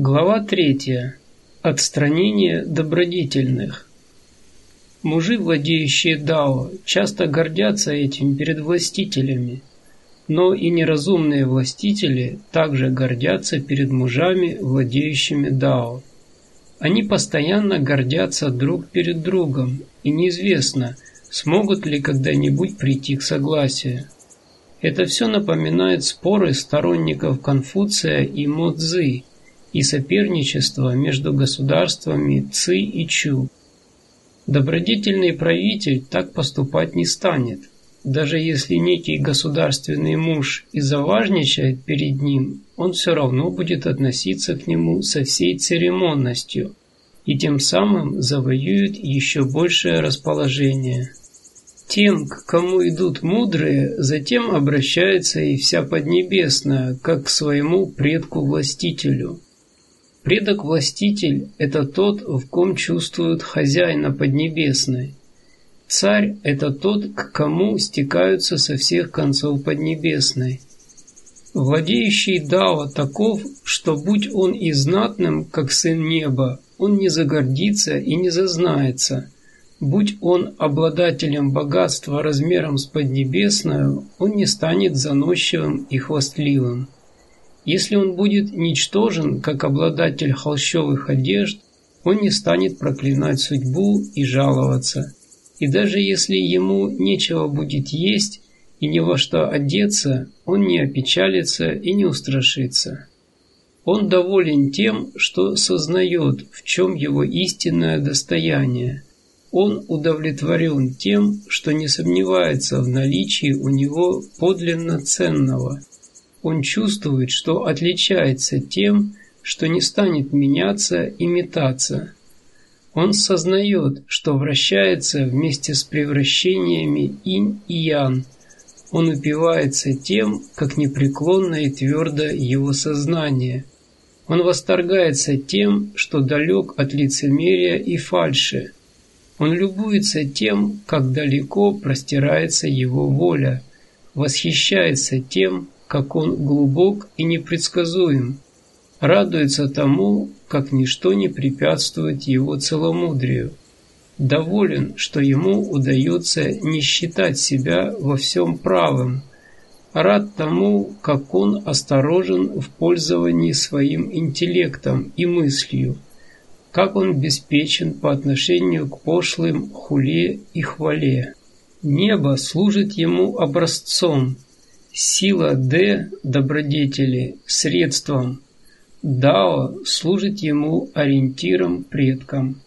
Глава третья. Отстранение добродетельных. Мужи, владеющие дао, часто гордятся этим перед властителями, но и неразумные властители также гордятся перед мужами, владеющими дао. Они постоянно гордятся друг перед другом, и неизвестно, смогут ли когда-нибудь прийти к согласию. Это все напоминает споры сторонников Конфуция и Мо Цзы и соперничество между государствами Ци и Чу. Добродетельный правитель так поступать не станет, даже если некий государственный муж и заважничает перед ним, он все равно будет относиться к нему со всей церемонностью и тем самым завоюет еще большее расположение. Тем, к кому идут мудрые, затем обращается и вся Поднебесная, как к своему предку-властителю. Предок-властитель – это тот, в ком чувствуют хозяина Поднебесной. Царь – это тот, к кому стекаются со всех концов Поднебесной. Владеющий Дао таков, что будь он и знатным, как сын неба, он не загордится и не зазнается. Будь он обладателем богатства размером с Поднебесную, он не станет заносчивым и хвастливым. Если он будет ничтожен, как обладатель холщовых одежд, он не станет проклинать судьбу и жаловаться. И даже если ему нечего будет есть и ни во что одеться, он не опечалится и не устрашится. Он доволен тем, что сознает, в чем его истинное достояние. Он удовлетворен тем, что не сомневается в наличии у него подлинно ценного – он чувствует, что отличается тем, что не станет меняться и метаться. Он сознает, что вращается вместе с превращениями инь и ян. Он упивается тем, как непреклонно и твердо его сознание. Он восторгается тем, что далек от лицемерия и фальши. Он любуется тем, как далеко простирается его воля, восхищается тем, как он глубок и непредсказуем, радуется тому, как ничто не препятствует его целомудрию, доволен, что ему удается не считать себя во всем правым, рад тому, как он осторожен в пользовании своим интеллектом и мыслью, как он беспечен по отношению к пошлым хуле и хвале. Небо служит ему образцом – Сила Д добродетели средством, Дао служит ему ориентиром предкам.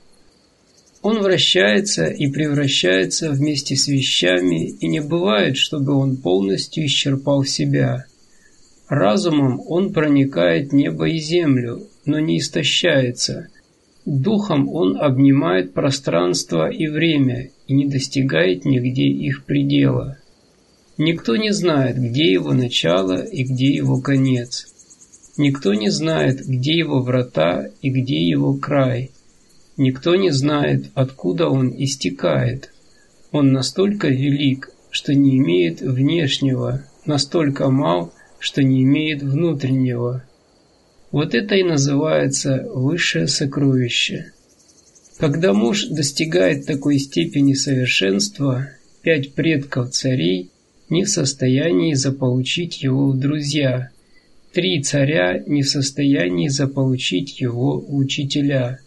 Он вращается и превращается вместе с вещами, и не бывает, чтобы он полностью исчерпал себя. Разумом он проникает небо и землю, но не истощается. Духом он обнимает пространство и время и не достигает нигде их предела. Никто не знает, где его начало и где его конец. Никто не знает, где его врата и где его край. Никто не знает, откуда он истекает. Он настолько велик, что не имеет внешнего, настолько мал, что не имеет внутреннего. Вот это и называется высшее сокровище. Когда муж достигает такой степени совершенства, пять предков царей не в состоянии заполучить его в друзья. Три царя не в состоянии заполучить его учителя.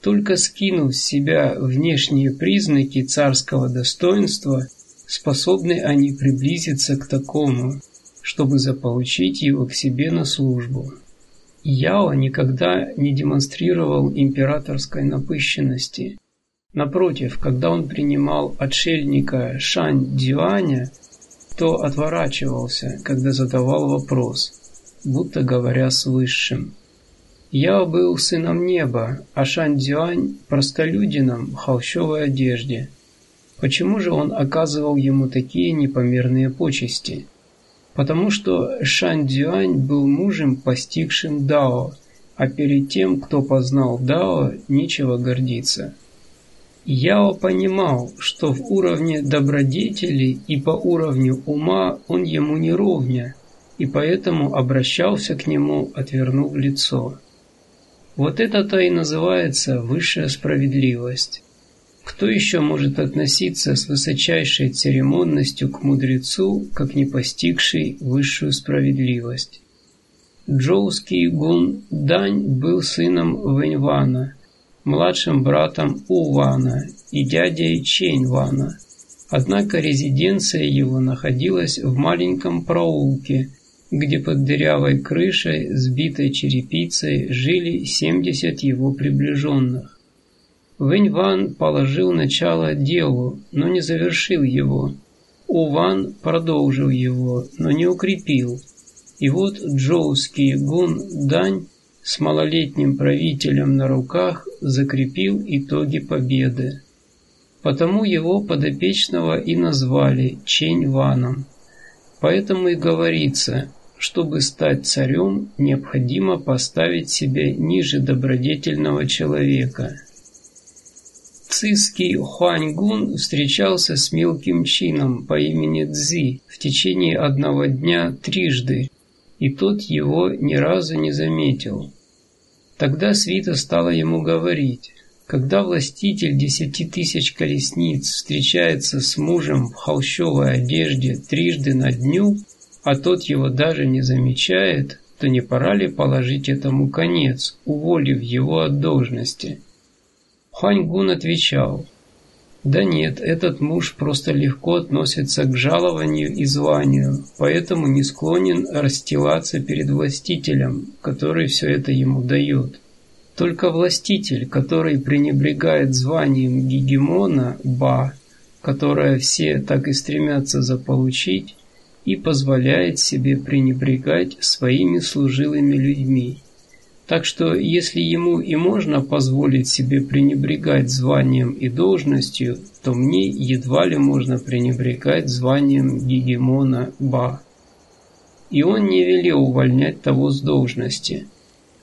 Только скинув с себя внешние признаки царского достоинства, способны они приблизиться к такому, чтобы заполучить его к себе на службу. Яо никогда не демонстрировал императорской напыщенности. Напротив, когда он принимал отшельника Шань Дюаня, то отворачивался, когда задавал вопрос, будто говоря с Высшим. Я был сыном неба, а Шань-Дзюань – простолюдином в холщовой одежде. Почему же он оказывал ему такие непомерные почести? Потому что Шань-Дзюань был мужем, постигшим Дао, а перед тем, кто познал Дао, нечего гордиться. Яо понимал, что в уровне добродетели и по уровню ума он ему не ровня, и поэтому обращался к нему, отвернув лицо. Вот это-то и называется высшая справедливость. Кто еще может относиться с высочайшей церемонностью к мудрецу, как не постигший высшую справедливость? Джоуский гун Дань был сыном Вэньвана, младшим братом Увана и дядей Чэньвана. Однако резиденция его находилась в маленьком проулке, где под дырявой крышей, сбитой черепицей, жили 70 его приближенных. Вэнь Ван положил начало делу, но не завершил его. У Ван продолжил его, но не укрепил. И вот джоуский гун Дань с малолетним правителем на руках закрепил итоги победы. Потому его подопечного и назвали Чень Ваном. Поэтому и говорится, чтобы стать царем, необходимо поставить себя ниже добродетельного человека. Цисский Хуаньгун встречался с мелким чином по имени Цзи в течение одного дня трижды, и тот его ни разу не заметил. Тогда Свита стала ему говорить, когда властитель десяти тысяч колесниц встречается с мужем в холщовой одежде трижды на дню, а тот его даже не замечает, то не пора ли положить этому конец, уволив его от должности? Хуаньгун отвечал, да нет, этот муж просто легко относится к жалованию и званию, поэтому не склонен расстилаться перед властителем, который все это ему дает. Только властитель, который пренебрегает званием гегемона, ба, которое все так и стремятся заполучить, и позволяет себе пренебрегать своими служилыми людьми. Так что, если ему и можно позволить себе пренебрегать званием и должностью, то мне едва ли можно пренебрегать званием гегемона Ба. И он не велел увольнять того с должности.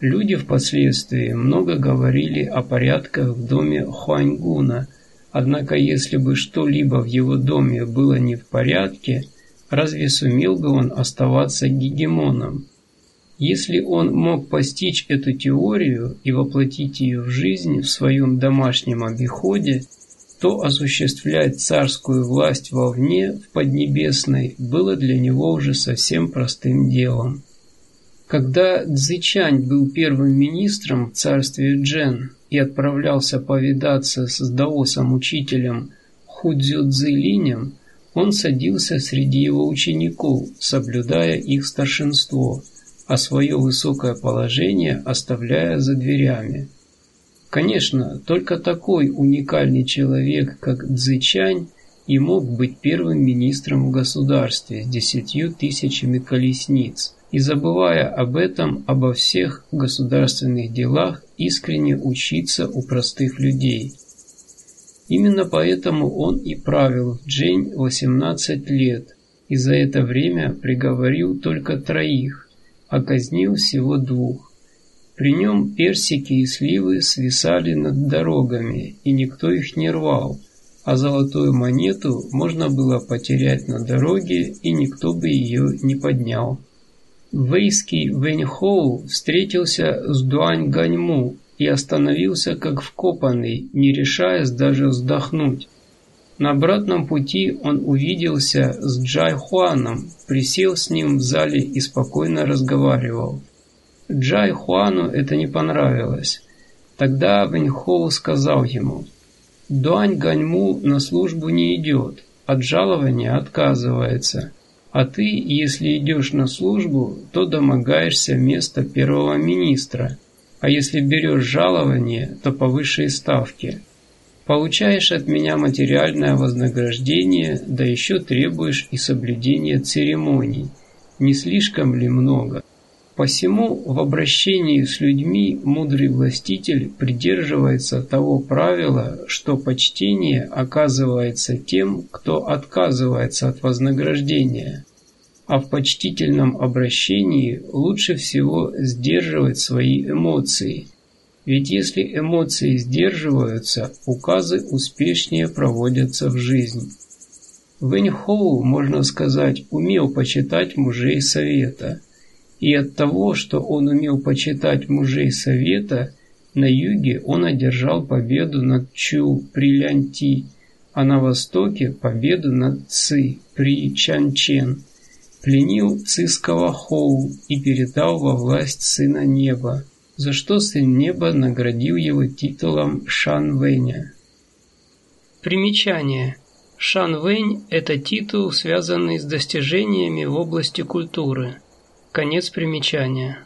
Люди впоследствии много говорили о порядках в доме Хуаньгуна, однако если бы что-либо в его доме было не в порядке – разве сумел бы он оставаться гегемоном? Если он мог постичь эту теорию и воплотить ее в жизнь в своем домашнем обиходе, то осуществлять царскую власть вовне, в Поднебесной, было для него уже совсем простым делом. Когда Цзичань был первым министром в царстве Джен и отправлялся повидаться с даосом-учителем Худзю Цзилинем, он садился среди его учеников, соблюдая их старшинство, а свое высокое положение оставляя за дверями. Конечно, только такой уникальный человек, как Цзычань, и мог быть первым министром в государстве с десятью тысячами колесниц, и забывая об этом, обо всех государственных делах, искренне учиться у простых людей – Именно поэтому он и правил Джень 18 лет, и за это время приговорил только троих, а казнил всего двух. При нем персики и сливы свисали над дорогами, и никто их не рвал, а золотую монету можно было потерять на дороге, и никто бы ее не поднял. Вейский Вэньхоу встретился с Дуань Ганьму, и остановился как вкопанный, не решаясь даже вздохнуть. На обратном пути он увиделся с Джай Хуаном, присел с ним в зале и спокойно разговаривал. Джай Хуану это не понравилось. Тогда Вэньхоу сказал ему, «Дуань Ганьму на службу не идет, от жалования отказывается, а ты, если идешь на службу, то домогаешься места первого министра» а если берешь жалование, то по высшей ставке. Получаешь от меня материальное вознаграждение, да еще требуешь и соблюдения церемоний. Не слишком ли много? Посему в обращении с людьми мудрый властитель придерживается того правила, что почтение оказывается тем, кто отказывается от вознаграждения а в почтительном обращении лучше всего сдерживать свои эмоции. Ведь если эмоции сдерживаются, указы успешнее проводятся в жизнь. Вэньхоу, можно сказать, умел почитать мужей совета. И от того, что он умел почитать мужей совета, На юге он одержал победу над Чу при Лянти, а на востоке победу над Ци при Чанчен, пленил циского Хоу и передал во власть Сына Неба, за что Сын Неба наградил его титулом Шан Вэня. Примечание. Шан Вэнь – это титул, связанный с достижениями в области культуры. Конец примечания.